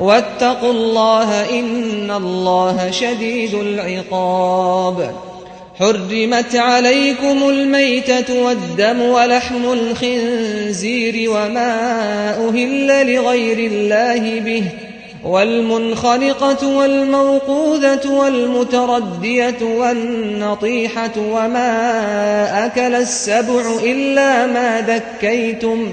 واتقوا الله إن الله شديد العقاب. حرمت عليكم الميتة والدم ولحم الخنزير وما أهل لغير الله به. والمنخلقة والموقوذة والمتردية والنطيحة وما أكل السبع إلا ما ذكيتم.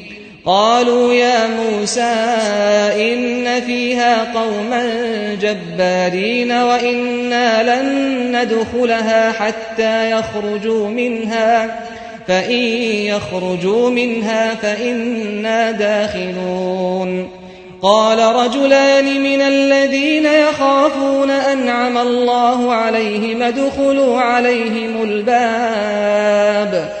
قالوا يا موسى إن فيها قوما جبارين وإنا لن ندخلها حتى يخرجوا منها فإن يخرجوا منها فإنا داخلون. قال رجلان من الذين يخافون أنعم الله عليهم دخلوا عليهم الباب.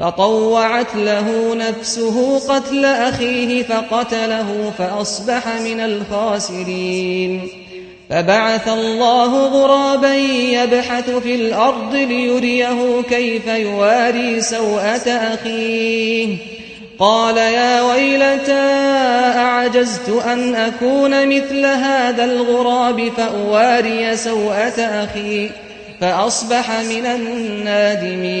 فطوعت له نفسه قتل أخيه فقتله فأصبح من الخاسرين. فبعث الله غرابا يبحث في الأرض ليريه كيف يواري سوءة أخيه. قال يا ويلتا أعجزت أن أكون مثل هذا الغراب فأواري سوءة أخي فأصبح من النادمين.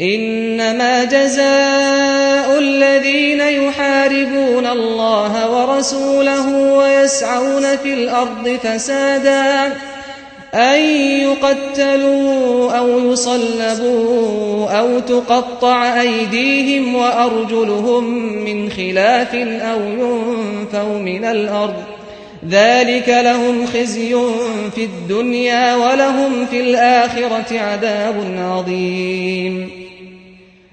إنما جزاء الذين يحاربون الله ورسوله ويسعون في الأرض فسادا أن يقتلوا أو يصلبوا أو تقطع أيديهم وأرجلهم من خلاف أو ينفوا من الأرض ذلك لهم خزي في الدنيا ولهم في الآخرة عذاب عظيم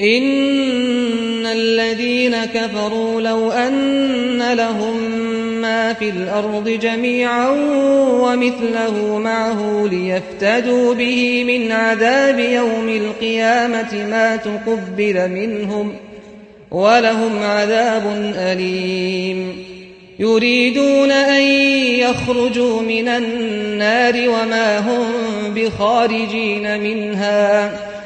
ان الذين كفروا لو ان لهم ما في الأرض جميعا ومثله معه ليفتدوا به من عذاب يوم القيامه ما تقبل منهم ولهم عذاب اليم يريدون ان يخرجوا من النار وما هم بخارجين منها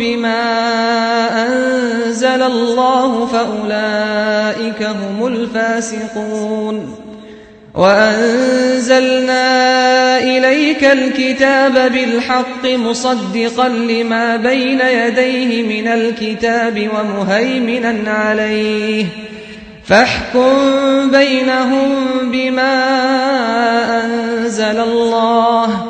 بما أنزل الله فأولئك هم الفاسقون. وأنزلنا إليك الكتاب بالحق مصدقا لما بين يديه من الكتاب ومهيمنا عليه. فاحكم بينهم بما أنزل الله.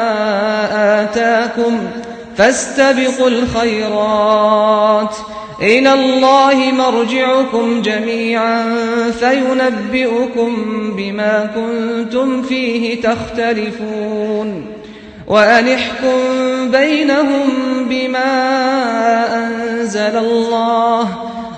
فاستبقوا الخيرات. إلى الله مرجعكم جميعا فينبئكم بما كنتم فيه تختلفون. وأنحكم بينهم بما أنزل الله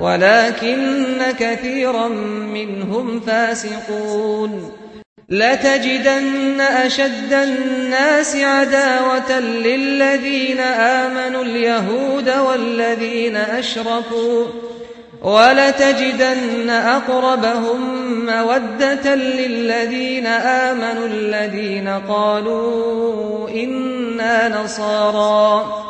ولكن كثيرا منهم فاسقون. لا تجدن أشد الناس عداوة للذين آمنوا اليهود والذين أشركوا. ولا تجدن أقربهم مودة للذين آمنوا الذين قالوا اننا نصارى.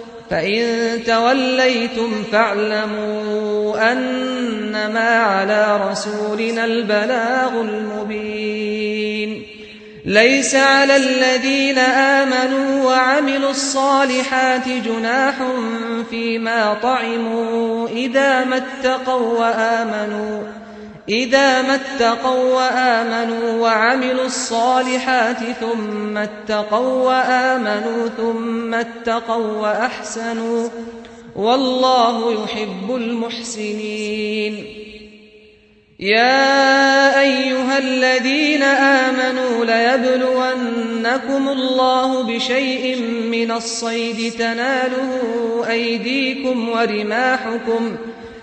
فإن توليتم فاعلموا أنما على رسولنا البلاغ المبين ليس على الذين آمنوا وعملوا الصالحات جناح فيما طعموا إذا ما اتقوا وآمنوا إذا ما اتقوا وآمنوا وعملوا الصالحات ثم اتقوا وآمنوا ثم اتقوا وأحسنوا والله يحب المحسنين. يا أيها الذين آمنوا ليبلونكم الله بشيء من الصيد تناله أيديكم ورماحكم ورماحكم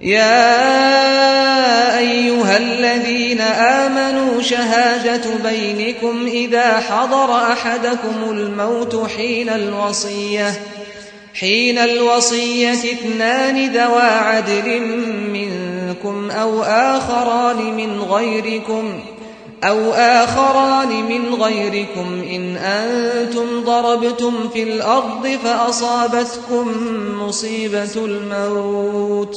يا أيها الذين آمنوا شهادة بينكم إذا حضر أحدكم الموت حين الوصية حين الوصية اثنان ذوى عدل منكم أو آخران من غيركم أو آخران من غيركم إن أنتم ضربتم في الأرض فأصابتكم مصيبة الموت.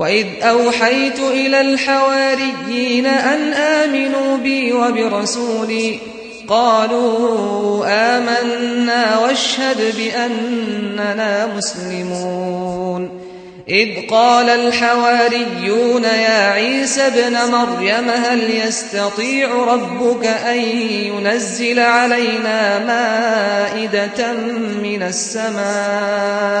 وَإِذْ أَوْحَيْتُ إِلَى الْحَوَارِيِّينَ أَنْ آمِنُوا بِي وَبِرَسُولِي قالوا آمنا واشهد بأننا مسلمون إذ قال الحواريون يا عيسى ابن مريم هل يستطيع ربك أن ينزل علينا مائدة من السماء؟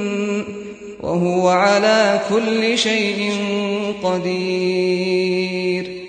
وهو على كل شيء قدير.